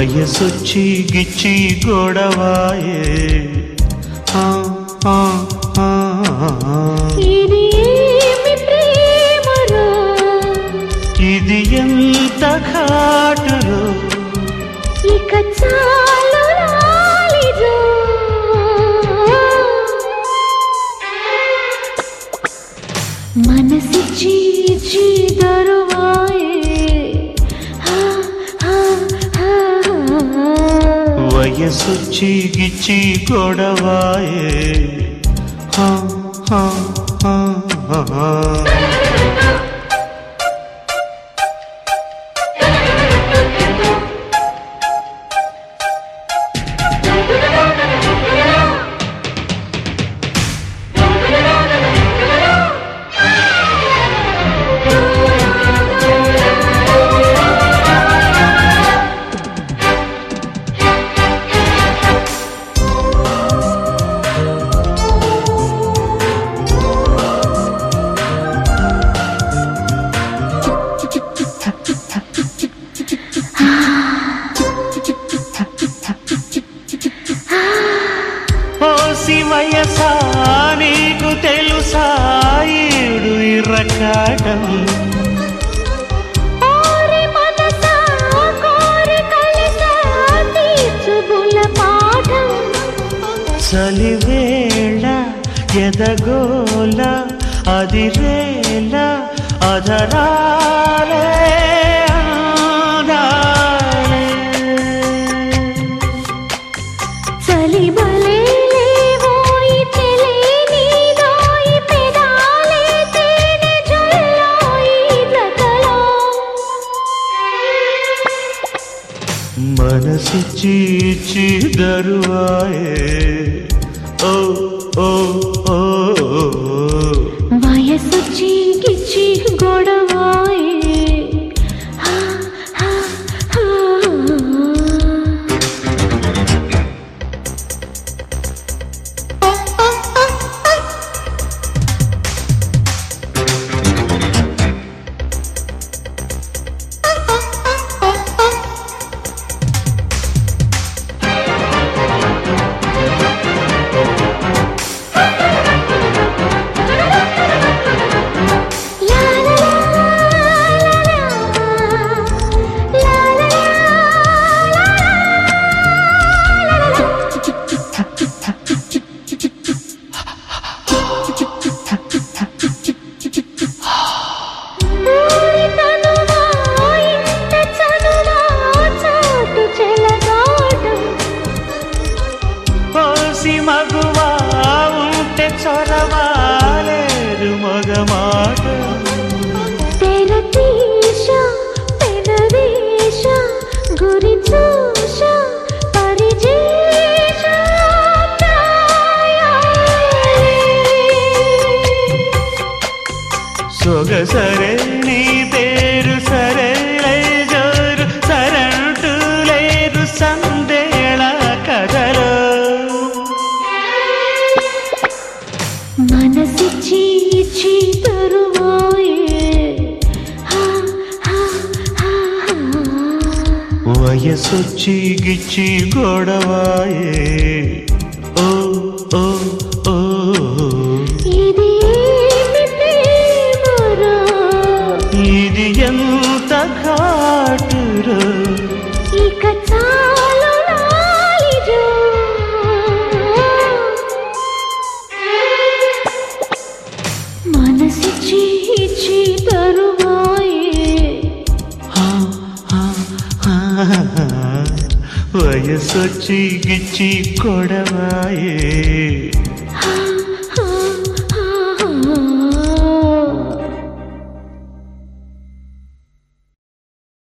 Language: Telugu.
వయసొచ్చి గిచ్చి గొడవాయే. ఇది ఎంత ఘాటులో? ఇక చాలు మనసిచ్చి ఇచ్చి వయసొచ్చి గిచ్చి గొడవాయే ఆ, ఆ, ఆ, ఆ. పాఠం. చలివేళ ఎదగోల అదిరేల అధరాలే మనసిచ్చి ఇచ్చి దరువాయే ఓ ఓ ఓ ఓ. వయసొచ్చి గిచ్చి గొడవాయే పోసి మగువా ఉంటే చొరవాలేదు తెరతీశ పెనవేశ గురి పరిజేశ సొగసరే వయసొచ్చి గిచ్చి గొడవాయే. ఓ ఓ ఓ. ఇది ఏమి ప్రేమరా ఇది ఎంత ఘాటురో. ఇక చాలు రాలిరా మనసిచ్చి వయసొచ్చి గిచ్చి కొడవాయే